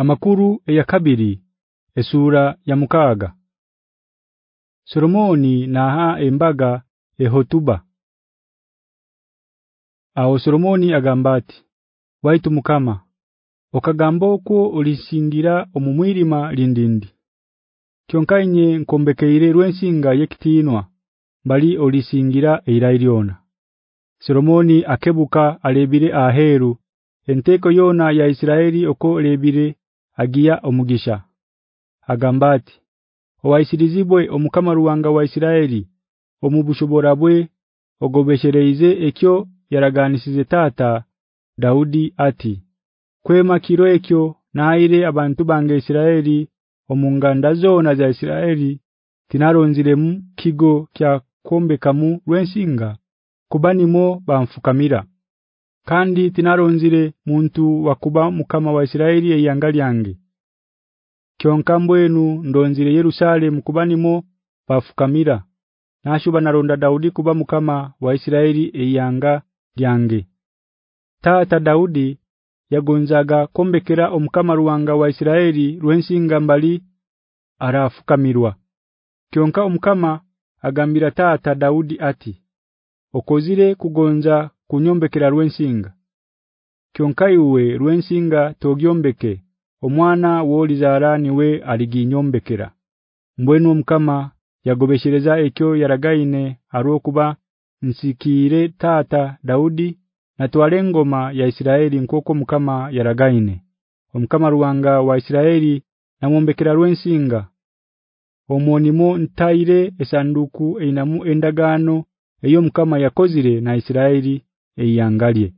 Amakuru ya kabiri esura ya mukaga Solomoni naha embaga ehotuba Aho Solomoni agambati waitu mukama okagambo okwo ulisingira omumwirima lindindi. Kyonkanye nkombekeire rwensinga yekitinwa bali olisingira eirairiona Solomoni akebuka alebire aheru enteko yona ya Isiraeli oko lebire agia omugisha. Agambati owaisirizibwe omukama ruwanga wa Isiraeli omubushobora bwe ogobeshereize ekyo yaraganisize tata Daudi ati kwema kiro ekyo naire abantu bange Isiraeli omunganda zona za Isiraeli tinaronziremu kigo kya kombe kamu rwensinga kubanimo bamfukamira kandi tinaronzire muntu wakuba mukama wa Isiraeli eyangali yange Kyonka mbwenu ndonzire Yerusalem kubanimo bafukamira. Nashuba naronda Daudi kuba mukama wa Isiraeli eyanga lyange. Tata Daudi yagonzaga kombekera omukama ruwanga wa Isiraeli rwensinga mbali arafukamirwa. Kyonka omukama agambira tata Daudi ati Okozire kugonza kunyombekera rwensinga Kyonka iwe rwensinga togyombeke omwana wolizarani we aliginyombekera. Mbwenu omukama yagobeshereza ekyo yaragaine arokuba nsikire tata Daudi na twalengoma ya Isiraeli nkoko mukama yaragaine. Omukama ruwanga wa Isiraeli namombekera rwensinga omonimo ntaire esanduku einamu endagano eyo mukama yakozire na Isiraeli eyangalie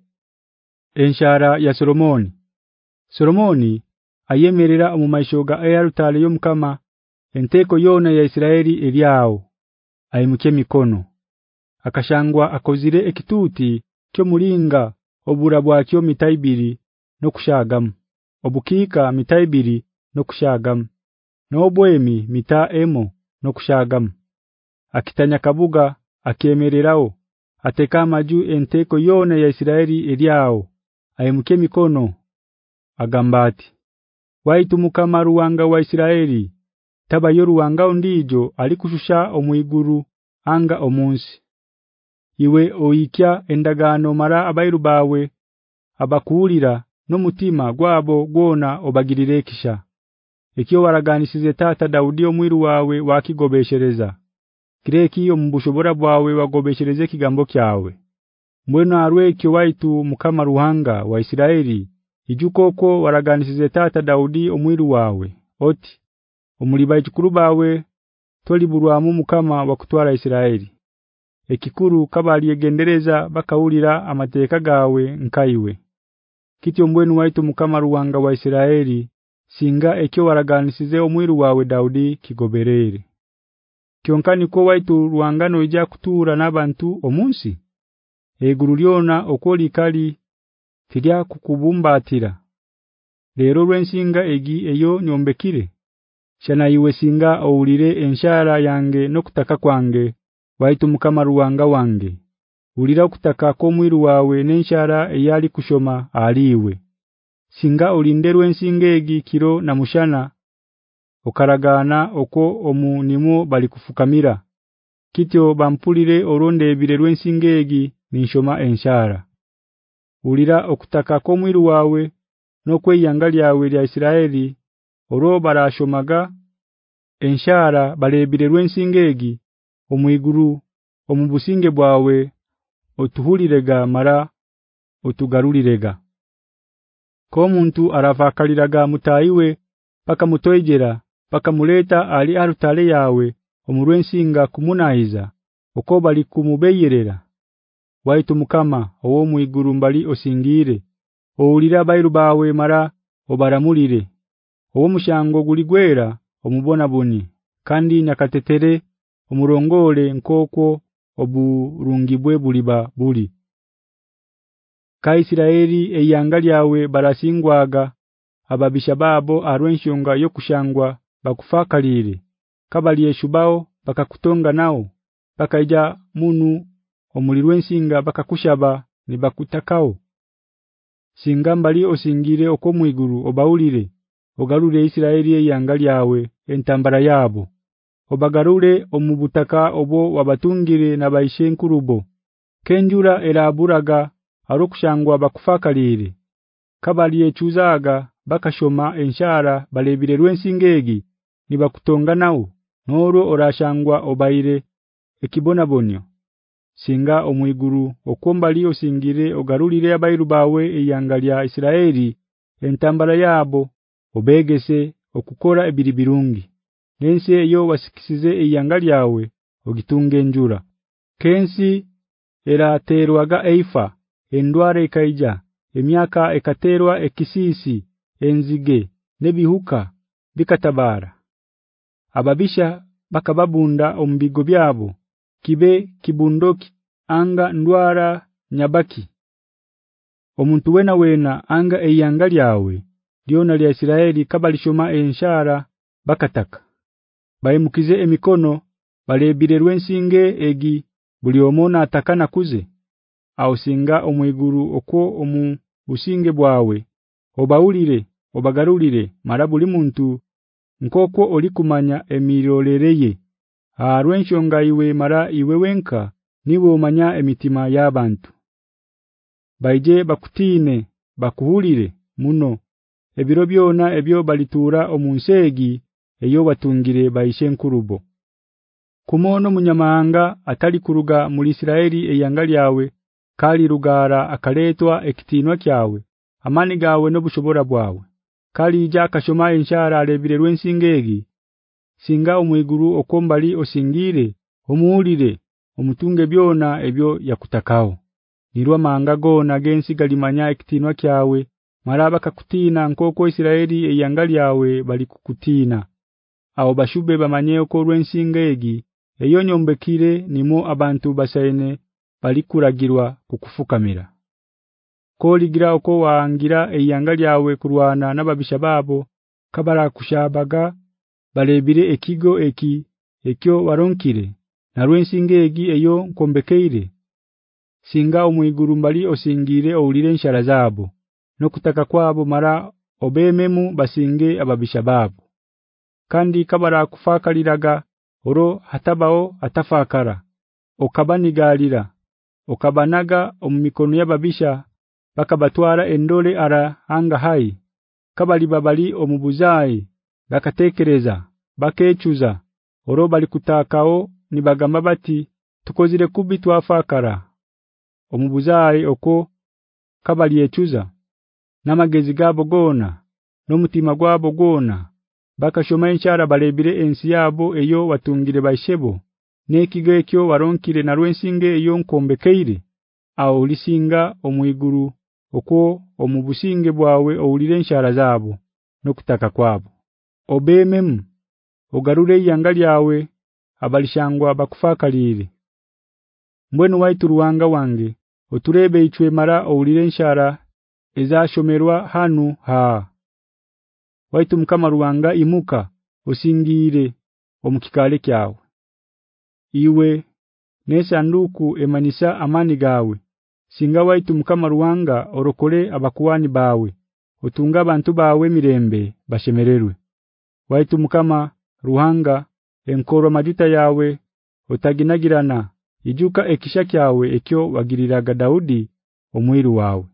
enshara ya Solomoni. Solomoni ayemerera omumaishoga ayarutale yomukama enteko yona ya Isiraeli eryao ayimuke mikono akashangwa akozire ekituti kyo mulinga obura bwakyo mitaibiri no kushagamu obukika mitaibiri no kushagamu nobwemi mita emo no kushagamu akitanya kabuga akemererao ateka maju enteko yone ya Isiraeli eliao ayimuke mikono agambati. Waitu mukama ruwanga wa Isiraeli taba yoruwanga ondijo alikushusha omuyiguru anga omunsi. Iwe oikya endagano mara abairu bawe abakuulira nomutima gwabo gwona obagirirekisha ekyo waraganisize tata Daudi omwiru wawe wakigobeshereza kireki ombushobora bwawe wagobeshereze kigambo kyawe. Mbwena arwekyo waitu mukama ruhanga wa Isiraeli ijukoko waraganisize tata Daudi omwiru wawe. Oti omuliba ikikuru bawe toliburwamu mukama wakutwara Isiraeli. Ekikuru kabali yegendereza bakaulira amateka gawe nkaiwe. Kityo mbwenu waitu mukama ruhanga wa Isiraeli singa ekyo waraganisize omwiru wawe Daudi kigoberere Kyonkani ko waitu ruwangano ija kutura nabantu omunsi? Eguru lyona okoli kali tilya kukubumbatira. Lero rwensinga egi eyo nyombekire? Shana iwe singa oulire enshara yange nokutaka kwange waitu mukama ruwanga wange. Ulira kutaka ko mwiru wawe nenshara eyali kushoma aliwe singa ulinderwe nsingegi kiro na mushana okaragana oko omunimo bali kufukamira kityo bampulire oronde ebirerwe nsingegi ninshoma enshara ulira okutaka ko mwiru wawe nokweyanga lyawe lya Isiraeli oro barashomaga enshara balebirerwe nsingegi omuyiguru omubusinge bwawe otuhulirega mara otugarulirega. Ko muntu aravakaliraga mutaiwe paka mutoyjera paka muleta ali arutale yawe omurwensinga kumunaiza uko bali kumubeyerera waitu mukama owo muiguru mbali osingire owulira bairu bawe mara obaramulire owo mushango guligwera omubona buni kandi nyakatetere omurongole nkoko oburungibwe buliba buli Ka Isiraeli eyanga lyawe barasingwaga ababisha babo arwenshunga yokushangwa bakufakalire kabali yeshubao bakakutonga nao bakaija munu omulirwensinga bakakushaba nibakutakao singa mbali osingire okomwiguru obaulire ogarure Isiraeli eyanga lyawe entambara yabo obagarure omubutaka obo wabatungire nabayishenkurubo kenjura eraburaga arokushangwa bakufakalire kabaliye chuzaga bakashoma enshara balebire rwensingegi nibakutonganawo noro orashangwa obaire ekibona bonyo. Singa omuyiguru liyo singire ogarulire abairu bawe eyangalia Isiraeli entambara yabo obegese okukora ebiribirungi nense eyo wasikisize eyangalyawe ogitunge njura kensi eraterwaga eifa endware ikaija emyaka ekaterwa ekisisi enzige nebihuka bikatabara ababisha bakababunda ombigo byabo kibe kibundoki anga ndwara nyabaki. Omuntu wena wena anga eyanga lyawe lyona lya Isiraeli kabalishoma enshara bakataka. Bayimukize emikono balebire rwensinge egi buli omona atakana kuze au singa omwiguru okwo omu businge bwawe obaulire obagarulire marabuli muntu nkoko olikumanya emirolereye arwenshonga iwe mara iwe wenka niwe umanya emitima yabantu. Baije bakutine bakuhulire muno. Ebiro byona ebyo balitura omunsegi eyo watungire bayishenkurubo kumono munyamanga atali kuruga muri Isiraeli eyangali yawe kali rugara akaletwa ekitinwa kyawe amani gawe nobushobora bwawe kali ija akashoma enshara alebire rwensingegi singa omwiguru okombali osingire omuulire omutunge byona ebyo yakutakao. Nirwa mangago na gensi galimanya ekitinwa kyawe maraba kakutina nkoko Isiraeli eyangali yawe bali kukutina abo bashube bamanyeo ko rwensingegi eyo nyombekire nimo abantu basaine bali kuragirwa kukufukamira koligira uko waangira eyangali yawe kurwana nababisha babo kabara kushabaga balebire ekigo eki ekyo waronkire na rwensingegi eyo nkombekeire? Singa omwiguru mbali osingire oulire nshara zabo nokutaka kwabo mara obememu basinge ababisha babo kandi kabara kufakaliraga oro hatabao atafakara okabanigalira okabanaga omumikono yababisha bakabatwara endole ara anga hai. Kabali babali omubuzai. Bakatekereza bakechuza oro bali kutakao nibagamba bati tukozire kubi twafakara. Omubuzai oko kabali yechuza namagezi gabo gona nomutima gwabo gona. Bakashoma enchara balebire ensi yabo eyo watungire bayishebo nekigo ekyo waronkire na rwensinge eyo nkombekeire. Au lisinga omwiguru okwo omubusinge bwawe oulire enshara zabo nokutaka kwabo obemem ogarure yangali yawe abalishangwa bakufakalire mbwenu waitu ruwanga wange oturebe ichwe mara oulire enshara ezashomerwa hanu ha. Waitu mkama ruwanga imuka osingire omukikale kyawe iwe nesanduku emanisa amani gawe singa waitu mukama ruwanga orokole abakuwani bawe. Otunga abantu bawe mirembe bashemererwe. Waitu mukama ruhanga enkoro majuta yawe otaginagirana ijuka ekisha kyawe ekyo wagiriraga Daudi omwiru wawe